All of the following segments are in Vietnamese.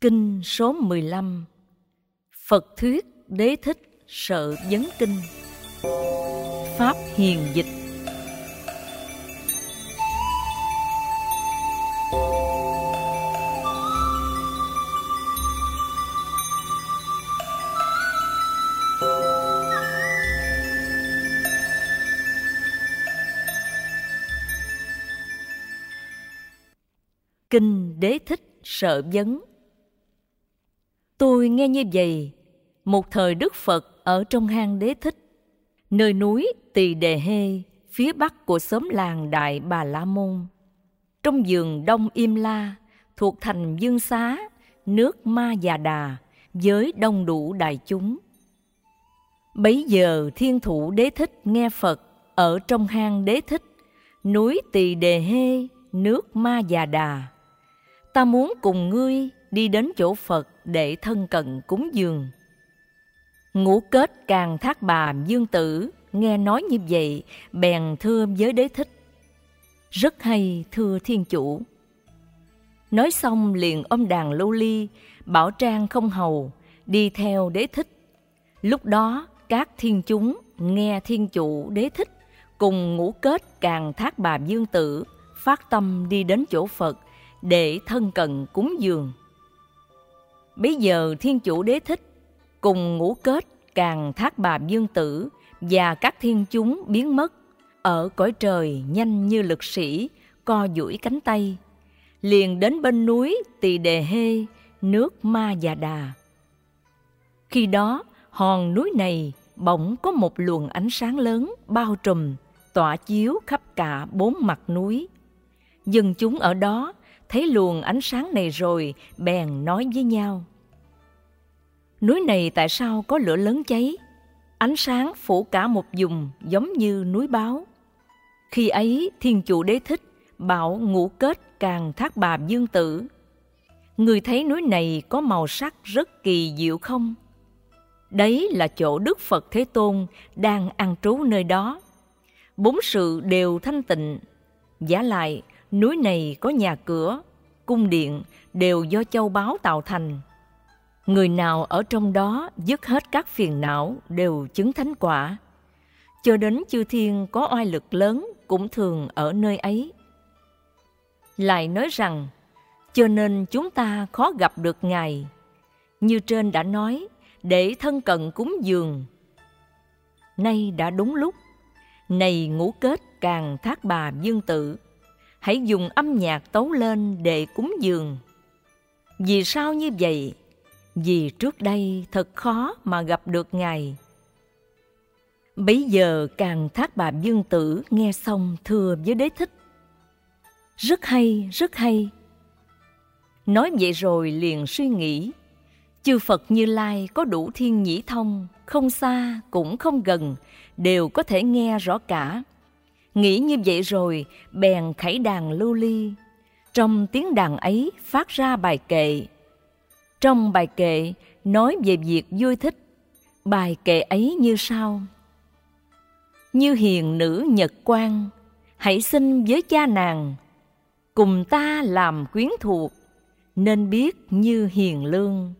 Kinh số 15 Phật thuyết đế thích sợ vấn kinh. Pháp hiền dịch. Kinh đế thích sợ vấn. Tôi nghe như vậy, một thời Đức Phật ở trong hang đế thích, nơi núi Tỳ Đề Hê, phía bắc của xóm làng Đại Bà La Môn. Trong vườn Đông Im La, thuộc thành Dương Xá, nước Ma Già Đà, với đông đủ đại chúng. Bấy giờ thiên thủ đế thích nghe Phật ở trong hang đế thích, núi Tỳ Đề Hê, nước Ma Già Đà. Ta muốn cùng ngươi đi đến chỗ Phật để thân cận cúng dường. Ngũ kết càng thác bà dương tử, nghe nói như vậy, bèn thưa với đế thích. Rất hay thưa thiên chủ. Nói xong liền ôm đàn lưu ly, bảo trang không hầu, đi theo đế thích. Lúc đó các thiên chúng nghe thiên chủ đế thích cùng ngũ kết càng thác bà dương tử phát tâm đi đến chỗ Phật để thân cận cúng dường. Bây giờ thiên chủ đế thích cùng ngũ kết càng thác bà dương tử và các thiên chúng biến mất ở cõi trời nhanh như lực sĩ, co duỗi cánh tay, liền đến bên núi tỳ đề hê, nước ma già đà. Khi đó, hòn núi này bỗng có một luồng ánh sáng lớn bao trùm, tỏa chiếu khắp cả bốn mặt núi. Dân chúng ở đó thấy luồng ánh sáng này rồi, bèn nói với nhau núi này tại sao có lửa lớn cháy? Ánh sáng phủ cả một vùng giống như núi báo. Khi ấy, thiên chủ đế thích bảo ngũ kết càng thác bà dương tử. Người thấy núi này có màu sắc rất kỳ diệu không? Đấy là chỗ đức phật thế tôn đang ăn trú nơi đó. Bốn sự đều thanh tịnh. Giả lại, núi này có nhà cửa, cung điện đều do châu báu tạo thành người nào ở trong đó dứt hết các phiền não đều chứng thánh quả. Cho đến chư thiên có oai lực lớn cũng thường ở nơi ấy. Lại nói rằng, cho nên chúng ta khó gặp được ngài. Như trên đã nói, để thân cận cúng dường. Nay đã đúng lúc. Này ngũ kết càng thác bà dương tự, hãy dùng âm nhạc tấu lên để cúng dường. Vì sao như vậy? Vì trước đây thật khó mà gặp được ngài. Bấy giờ càng thác bà dương tử nghe xong thưa với đế thích. Rất hay rất hay. Nói vậy rồi liền suy nghĩ, chư phật như lai có đủ thiên nhĩ thông, không xa cũng không gần, đều có thể nghe rõ cả. Nghĩ như vậy rồi, bèn khẩy đàn lưu ly. Trong tiếng đàn ấy phát ra bài kệ trong bài kệ nói về việc vui thích, bài kệ ấy như sau. Như hiền nữ nhật quan, hãy sinh với cha nàng, cùng ta làm quyến thuộc, nên biết như hiền lương.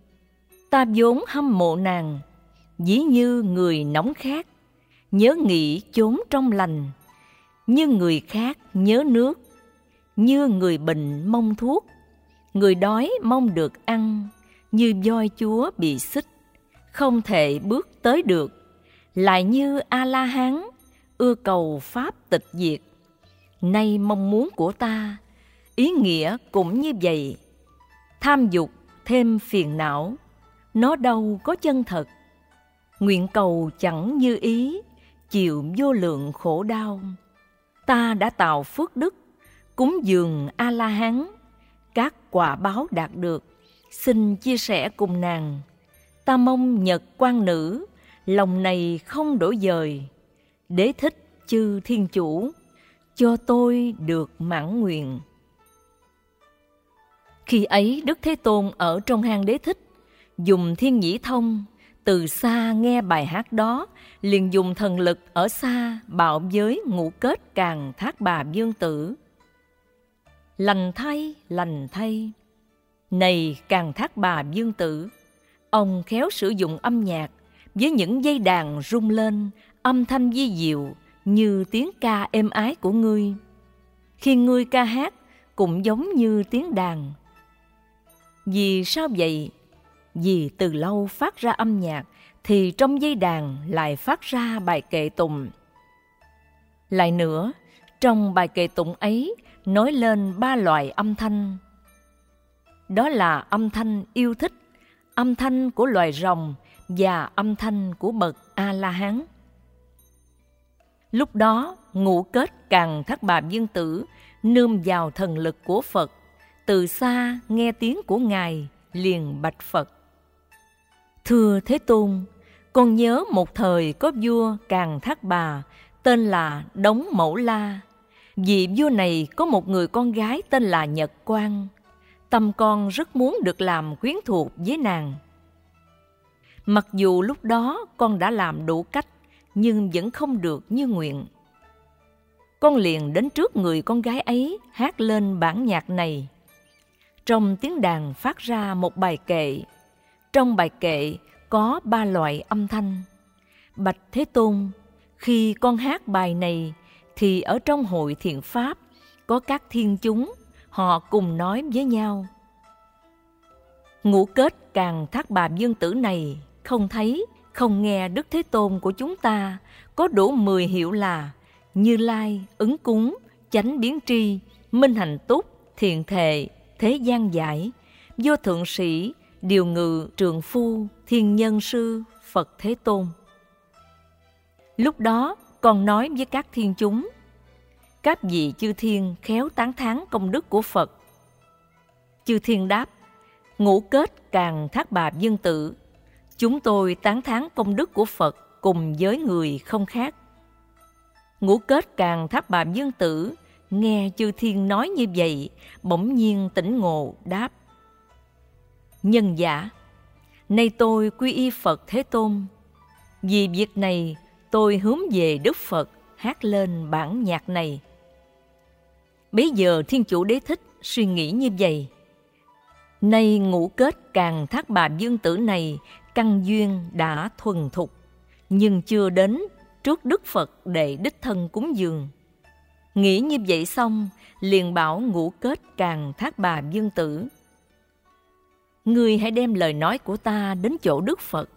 Ta vốn hâm mộ nàng, dĩ như người nóng khát, nhớ nghĩ chốn trong lành, như người khác nhớ nước, như người bệnh mong thuốc, người đói mong được ăn, như voi chúa bị xích, không thể bước tới được, lại như A-la-hán, ưa cầu pháp tịch diệt. Nay mong muốn của ta, ý nghĩa cũng như vậy. Tham dục thêm phiền não, nó đâu có chân thật. Nguyện cầu chẳng như ý, chịu vô lượng khổ đau. Ta đã tạo phước đức, cúng dường A-la-hán, các quả báo đạt được xin chia sẻ cùng nàng. Ta mong nhật quan nữ, lòng này không đổi dời. Đế thích chư thiên chủ, cho tôi được mãn nguyện. Khi ấy Đức Thế Tôn ở trong hang đế thích, dùng thiên nhĩ thông, từ xa nghe bài hát đó, liền dùng thần lực ở xa bạo giới ngũ kết càng thác bà dương tử. Lành thay, lành thay, này càng thác bà dương tử, ông khéo sử dụng âm nhạc với những dây đàn rung lên, âm thanh di diệu như tiếng ca êm ái của ngươi. Khi ngươi ca hát cũng giống như tiếng đàn. Vì sao vậy? Vì từ lâu phát ra âm nhạc thì trong dây đàn lại phát ra bài kệ tụng. Lại nữa, trong bài kệ tụng ấy nói lên ba loại âm thanh. Đó là âm thanh yêu thích, âm thanh của loài rồng và âm thanh của bậc A-la-hán. Lúc đó, ngũ kết càng thác bà dương tử nương vào thần lực của Phật, từ xa nghe tiếng của Ngài liền bạch Phật. Thưa Thế Tôn, con nhớ một thời có vua Càng Thác Bà tên là Đống Mẫu La. Vị vua này có một người con gái tên là Nhật Quang. Tâm con rất muốn được làm quyến thuộc với nàng. Mặc dù lúc đó con đã làm đủ cách, nhưng vẫn không được như nguyện. Con liền đến trước người con gái ấy hát lên bản nhạc này. Trong tiếng đàn phát ra một bài kệ. Trong bài kệ có ba loại âm thanh. Bạch Thế Tôn, khi con hát bài này thì ở trong hội thiện pháp có các thiên chúng, họ cùng nói với nhau. Ngũ kết càng thác bà dương tử này không thấy, không nghe Đức Thế Tôn của chúng ta có đủ mười hiệu là Như Lai, ứng cúng, chánh biến tri, minh hành túc, thiện thệ, thế gian giải, vô thượng sĩ, điều ngự, trường phu, thiên nhân sư, Phật Thế Tôn. Lúc đó, còn nói với các thiên chúng, các vị chư thiên khéo tán thán công đức của Phật. Chư thiên đáp, ngũ kết càng thác bà dân tử, chúng tôi tán thán công đức của Phật cùng với người không khác. Ngũ kết càng thác bà dân tử, nghe chư thiên nói như vậy, bỗng nhiên tỉnh ngộ đáp. Nhân giả, nay tôi quy y Phật Thế Tôn. Vì việc này, tôi hướng về Đức Phật hát lên bản nhạc này. Bây giờ Thiên Chủ Đế Thích suy nghĩ như vậy. Nay ngũ kết càng thác bà dương tử này căn duyên đã thuần thục, nhưng chưa đến trước Đức Phật để đích thân cúng dường. Nghĩ như vậy xong, liền bảo ngũ kết càng thác bà dương tử. Ngươi hãy đem lời nói của ta đến chỗ Đức Phật,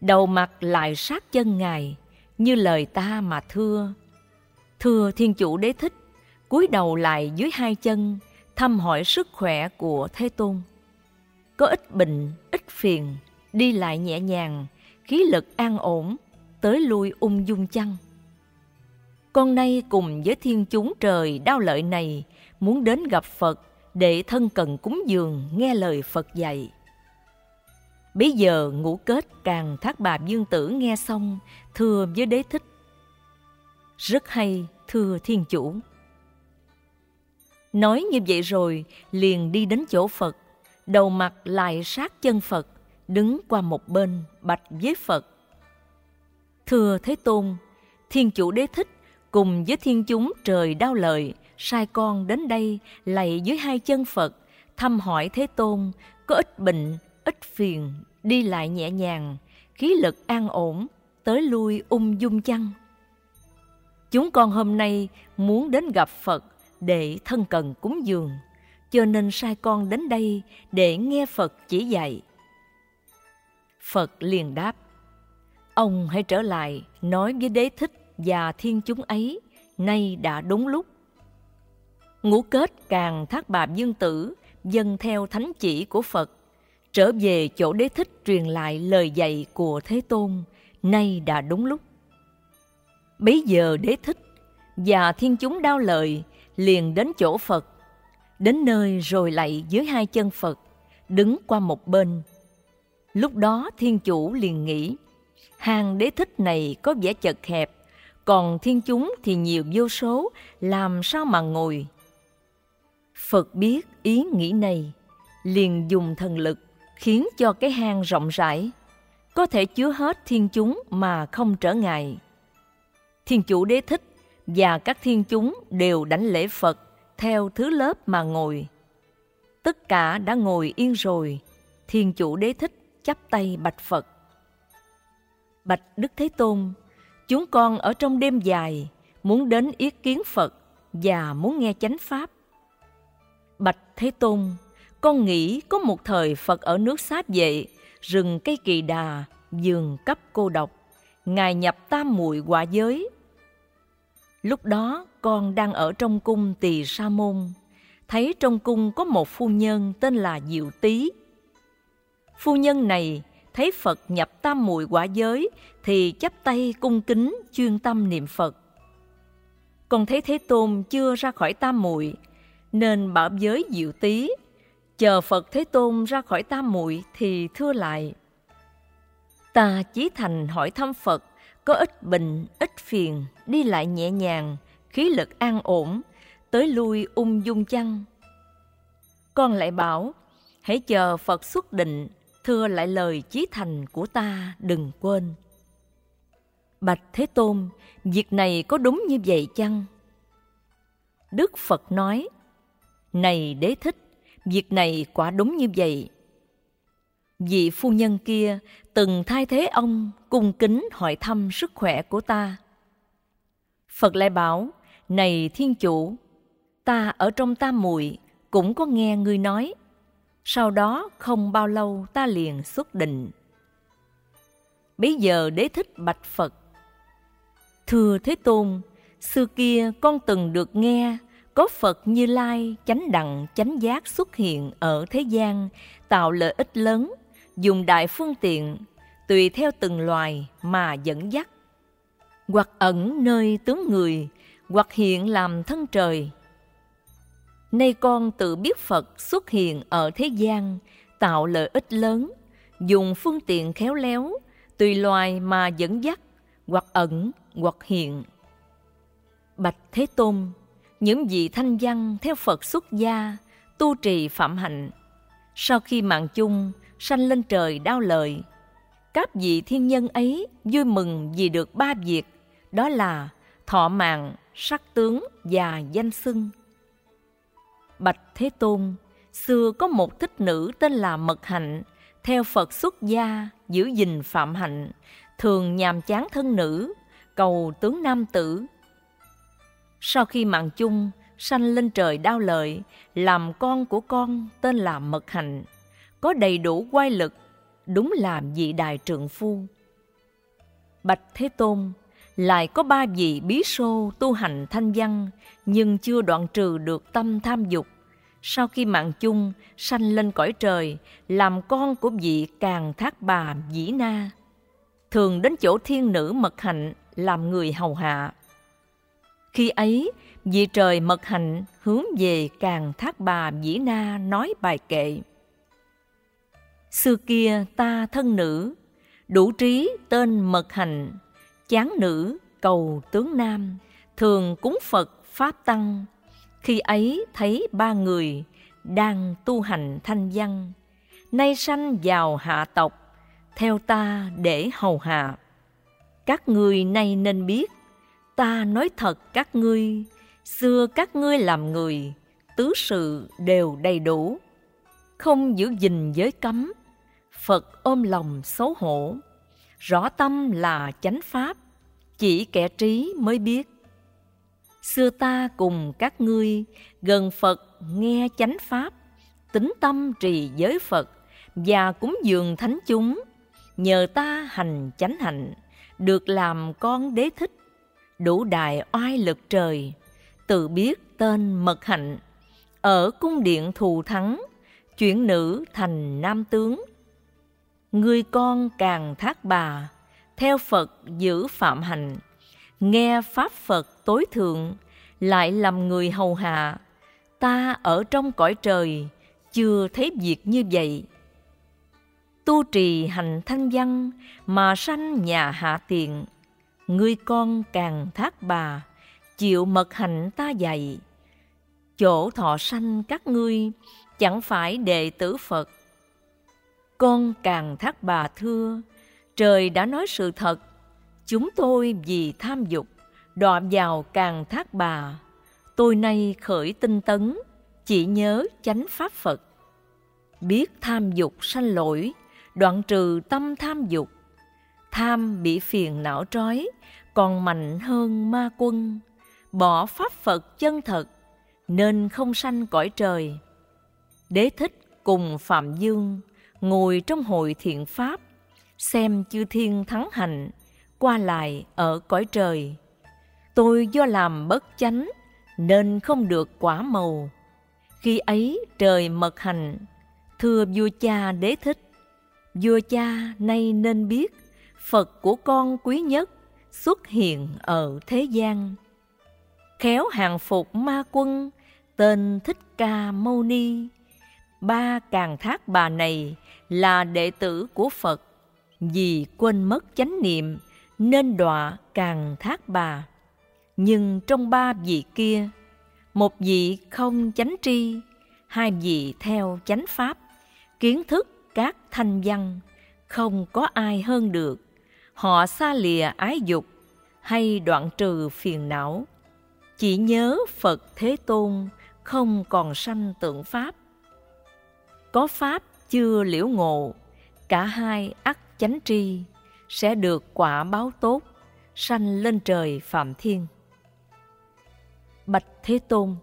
đầu mặt lại sát chân Ngài, như lời ta mà thưa. Thưa Thiên Chủ Đế Thích, cúi đầu lại dưới hai chân, thăm hỏi sức khỏe của Thế Tôn. Có ít bệnh, ít phiền, đi lại nhẹ nhàng, khí lực an ổn, tới lui ung dung chăng? Con nay cùng với thiên chúng trời đau lợi này, muốn đến gặp Phật để thân cần cúng dường nghe lời Phật dạy. Bây giờ ngũ kết càng thác bà dương tử nghe xong, thưa với đế thích. Rất hay, thưa thiên chủ. Nói như vậy rồi, liền đi đến chỗ Phật, đầu mặt lại sát chân Phật, đứng qua một bên, bạch với Phật. Thưa Thế Tôn, Thiên Chủ Đế Thích cùng với thiên chúng trời đau lợi, sai con đến đây lạy dưới hai chân Phật, thăm hỏi Thế Tôn, có ít bệnh, ít phiền, đi lại nhẹ nhàng, khí lực an ổn, tới lui ung dung chăng? Chúng con hôm nay muốn đến gặp Phật để thân cần cúng dường, cho nên sai con đến đây để nghe Phật chỉ dạy. Phật liền đáp, ông hãy trở lại nói với đế thích và thiên chúng ấy, nay đã đúng lúc. Ngũ kết càng thác bà dương tử, dân theo thánh chỉ của Phật, trở về chỗ đế thích truyền lại lời dạy của Thế Tôn, nay đã đúng lúc. Bấy giờ đế thích và thiên chúng đau lời liền đến chỗ Phật, đến nơi rồi lại dưới hai chân Phật, đứng qua một bên. Lúc đó thiên chủ liền nghĩ, hàng đế thích này có vẻ chật hẹp, còn thiên chúng thì nhiều vô số, làm sao mà ngồi? Phật biết ý nghĩ này, liền dùng thần lực khiến cho cái hang rộng rãi, có thể chứa hết thiên chúng mà không trở ngại. Thiên chủ đế thích và các thiên chúng đều đánh lễ Phật theo thứ lớp mà ngồi. tất cả đã ngồi yên rồi, thiên chủ đế thích chắp tay bạch phật. Bạch đức thế tôn, chúng con ở trong đêm dài muốn đến yết kiến phật và muốn nghe chánh pháp. Bạch thế tôn, con nghĩ có một thời phật ở nước sáp vệ, rừng cây kỳ đà giường cấp cô độc. Ngài nhập tam muội quả giới lúc đó con đang ở trong cung tỳ sa môn. Thấy trong cung có một phu nhân tên là diệu tý. Phu nhân này thấy phật nhập tam muội quả giới thì chắp tay cung kính chuyên tâm niệm phật. Con thấy thế tôn chưa ra khỏi tam muội nên bảo giới diệu tý, chờ phật thế tôn ra khỏi tam muội thì thưa lại. Ta chí thành hỏi thăm phật có ít bệnh ít phiền, đi lại nhẹ nhàng, khí lực an ổn, tới lui ung dung chăng? Con lại bảo, hãy chờ phật xuất định, thưa lại lời chí thành của ta, đừng quên. Bạch thế tôn, việc này có đúng như vậy chăng? Đức phật nói, này đế thích, việc này quả đúng như vậy vị phu nhân kia từng thay thế ông cung kính hỏi thăm sức khỏe của ta. Phật lại bảo, này thiên chủ, ta ở trong tam muội cũng có nghe ngươi nói. Sau đó không bao lâu ta liền xuất định. Bấy giờ đế thích bạch phật, thưa thế tôn, xưa kia con từng được nghe có phật như lai chánh đặng chánh giác xuất hiện ở thế gian tạo lợi ích lớn dùng đại phương tiện, tùy theo từng loài mà dẫn dắt. Hoặc ẩn nơi tướng người, hoặc hiện làm thân trời. Nay con tự biết phật xuất hiện ở thế gian, tạo lợi ích lớn, dùng phương tiện khéo léo, tùy loài mà dẫn dắt, hoặc ẩn, hoặc hiện. Bạch thế tôn, những vị thanh văn theo phật xuất gia, tu trì phạm hạnh. Sau khi mạng chung sanh lên trời đau lợi các vị thiên nhân ấy vui mừng vì được ba việc, đó là thọ mạng, sắc tướng và danh xưng. Bạch thế tôn, xưa có một thích nữ tên là mật hạnh, theo phật xuất gia, giữ gìn phạm hạnh, thường nhàm chán thân nữ, cầu tướng nam tử. Sau khi mạng chung sanh lên trời đau lợi làm con của con tên là mật hạnh có đầy đủ quay lực, đúng làm vị đại trượng phu. Bạch thế tôn lại có ba vị bí sô tu hành thanh văn, nhưng chưa đoạn trừ được tâm tham dục. Sau khi mạng chung sanh lên cõi trời, làm con của vị càng thác bà dĩ na, thường đến chỗ thiên nữ mật hạnh làm người hầu hạ. Khi ấy, vị trời mật hạnh hướng về càng thác bà dĩ na nói bài kệ xưa kia ta thân nữ, đủ trí tên mật hạnh chán nữ cầu tướng nam. Thường cúng phật pháp tăng, khi ấy thấy ba người đang tu hành thanh văn. Nay sanh vào hạ tộc, theo ta để hầu hạ. Các ngươi nay nên biết, ta nói thật các ngươi, xưa các ngươi làm người, tứ sự đều đầy đủ, không giữ gìn giới cấm phật ôm lòng xấu hổ. Rõ tâm là chánh pháp, chỉ kẻ trí mới biết. Xưa ta cùng các ngươi gần phật nghe chánh pháp, tính tâm trì giới phật và cúng dường thánh chúng. Nhờ ta hành chánh hạnh, được làm con đế thích, đủ đại oai lực trời, tự biết tên mật hạnh. Ở cung điện thù thắng, chuyển nữ thành nam tướng người con càng thác bà, theo phật giữ phạm hạnh. Nghe pháp phật tối thượng, lại làm người hầu hạ. Ta ở trong cõi trời, chưa thấy việc như vậy. Tu trì hành thanh văn, mà sanh nhà hạ tiện. Người con càng thác bà, chịu mật hạnh ta dạy. Chỗ thọ sanh các ngươi, chẳng phải đệ tử phật con càng thác bà thưa trời đã nói sự thật chúng tôi vì tham dục đọa vào càng thác bà tôi nay khởi tinh tấn chỉ nhớ chánh pháp phật biết tham dục sanh lỗi, đoạn trừ tâm tham dục. Tham bị phiền não trói, còn mạnh hơn ma quân, bỏ pháp Phật chân thật, nên không sanh cõi trời. Đế thích cùng Phạm Dương ngồi trong hội thiện pháp, xem chư thiên thắng hạnh, qua lại ở cõi trời. Tôi do làm bất chánh, nên không được quả màu. Khi ấy trời mật hành, thưa vua cha đế thích. Vua cha nay nên biết, Phật của con quý nhất xuất hiện ở thế gian. Khéo hàng phục ma quân, tên Thích Ca Mâu Ni. Ba càng thác bà này là đệ tử của Phật, vì quên mất chánh niệm nên đọa càng thác bà. Nhưng trong ba vị kia, một vị không chánh tri, hai vị theo chánh pháp, kiến thức các thanh văn, không có ai hơn được. Họ xa lìa ái dục hay đoạn trừ phiền não. Chỉ nhớ Phật Thế Tôn không còn sanh tượng Pháp. Có Pháp chưa liễu ngộ, cả hai ắt chánh tri, sẽ được quả báo tốt, sanh lên trời Phạm Thiên. Bạch Thế Tôn,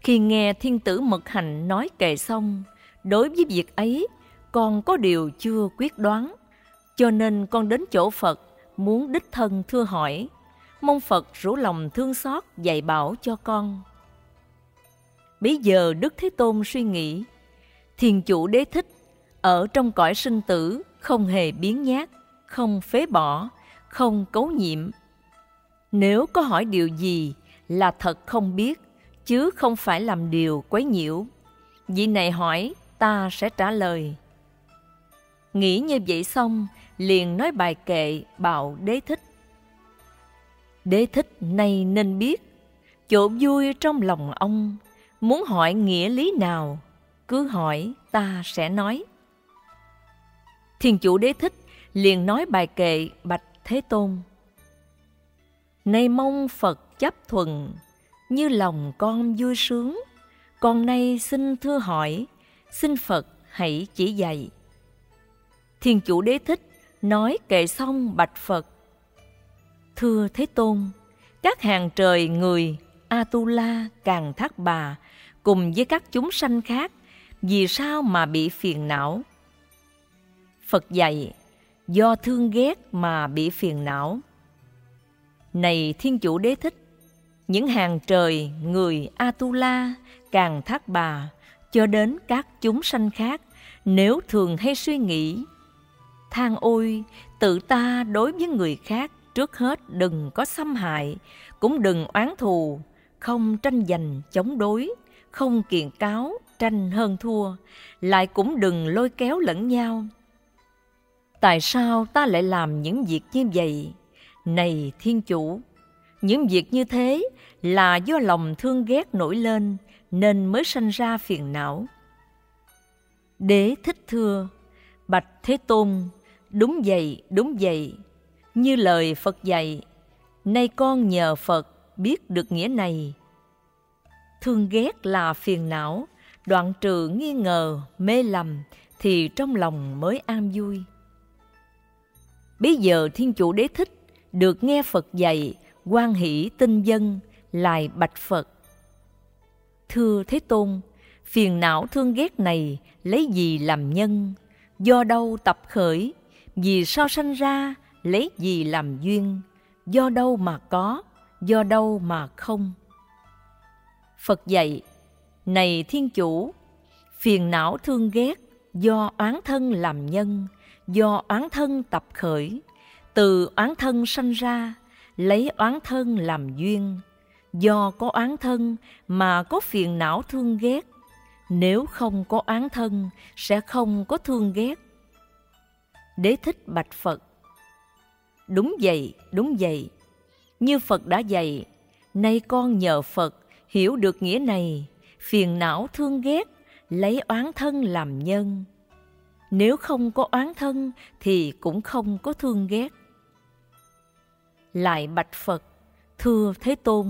khi nghe thiên tử Mật hạnh nói kệ xong, đối với việc ấy, con có điều chưa quyết đoán, cho nên con đến chỗ Phật muốn đích thân thưa hỏi, mong Phật rủ lòng thương xót dạy bảo cho con. Bây giờ Đức Thế Tôn suy nghĩ, thiền chủ đế thích, ở trong cõi sinh tử không hề biến nhát, không phế bỏ, không cấu nhiệm. Nếu có hỏi điều gì là thật không biết, chứ không phải làm điều quấy nhiễu. Vị này hỏi, ta sẽ trả lời. Nghĩ như vậy xong, liền nói bài kệ bảo đế thích. Đế thích nay nên biết, chỗ vui trong lòng ông, muốn hỏi nghĩa lý nào, cứ hỏi ta sẽ nói. Thiên chủ đế thích liền nói bài kệ bạch Thế Tôn. Nay mong Phật chấp thuận như lòng con vui sướng, con nay xin thưa hỏi, xin Phật hãy chỉ dạy. Thiên chủ đế thích nói kệ xong bạch Phật. Thưa Thế Tôn, các hàng trời người Atula càng thác bà cùng với các chúng sanh khác vì sao mà bị phiền não? Phật dạy, do thương ghét mà bị phiền não. Này Thiên Chủ Đế Thích, những hàng trời, người Atula, càng thác bà, cho đến các chúng sanh khác, nếu thường hay suy nghĩ, than ôi, tự ta đối với người khác trước hết đừng có xâm hại, cũng đừng oán thù, không tranh giành chống đối, không kiện cáo, tranh hơn thua, lại cũng đừng lôi kéo lẫn nhau. Tại sao ta lại làm những việc như vậy? Này Thiên Chủ, những việc như thế là do lòng thương ghét nổi lên nên mới sanh ra phiền não. Đế thích thưa, bạch Thế Tôn, đúng vậy, đúng vậy, như lời Phật dạy, nay con nhờ Phật biết được nghĩa này. Thương ghét là phiền não, đoạn trừ nghi ngờ, mê lầm, thì trong lòng mới an vui. Bây giờ Thiên Chủ Đế Thích được nghe Phật dạy, quan hỷ tinh dân, lại bạch Phật. Thưa Thế Tôn, phiền não thương ghét này lấy gì làm nhân? Do đâu tập khởi? Vì sao sanh ra? Lấy gì làm duyên? Do đâu mà có? Do đâu mà không? Phật dạy, này Thiên Chủ, phiền não thương ghét do oán thân làm nhân, do oán thân tập khởi, từ oán thân sanh ra, lấy oán thân làm duyên, do có oán thân mà có phiền não thương ghét, nếu không có oán thân sẽ không có thương ghét. Đế thích bạch Phật. Đúng vậy, đúng vậy. Như Phật đã dạy, nay con nhờ Phật hiểu được nghĩa này, phiền não thương ghét, lấy oán thân làm nhân. Nếu không có oán thân thì cũng không có thương ghét. Lại bạch Phật, thưa Thế Tôn,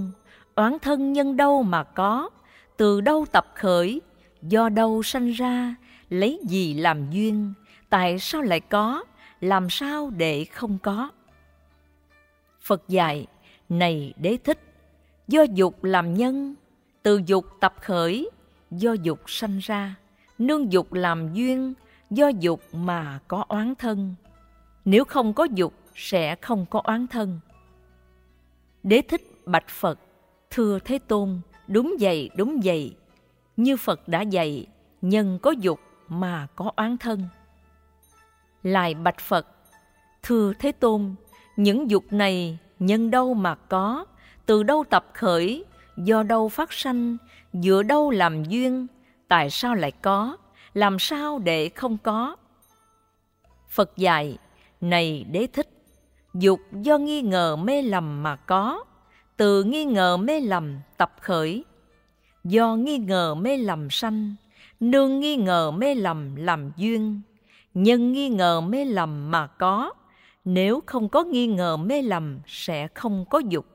oán thân nhân đâu mà có, từ đâu tập khởi, do đâu sanh ra, lấy gì làm duyên tại sao lại có làm sao để không có phật dạy này đế thích do dục làm nhân từ dục tập khởi, do dục sanh ra. Nương dục làm duyên, do dục mà có oán thân. Nếu không có dục, sẽ không có oán thân. Đế thích bạch phật, thưa thế tôn, đúng vậy đúng vậy. Như phật đã dạy, nhân có dục mà có oán thân. Lại bạch phật, thưa thế tôn, những dục này nhân đâu mà có? Từ đâu tập khởi do đâu phát sanh dựa đâu làm duyên, tại sao lại có, làm sao để không có? Phật dạy, này đế thích, dục do nghi ngờ mê lầm mà có, từ nghi ngờ mê lầm tập khởi. Do nghi ngờ mê lầm sanh, nương nghi ngờ mê lầm làm duyên, nhân nghi ngờ mê lầm mà có. Nếu không có nghi ngờ mê lầm, sẽ không có dục.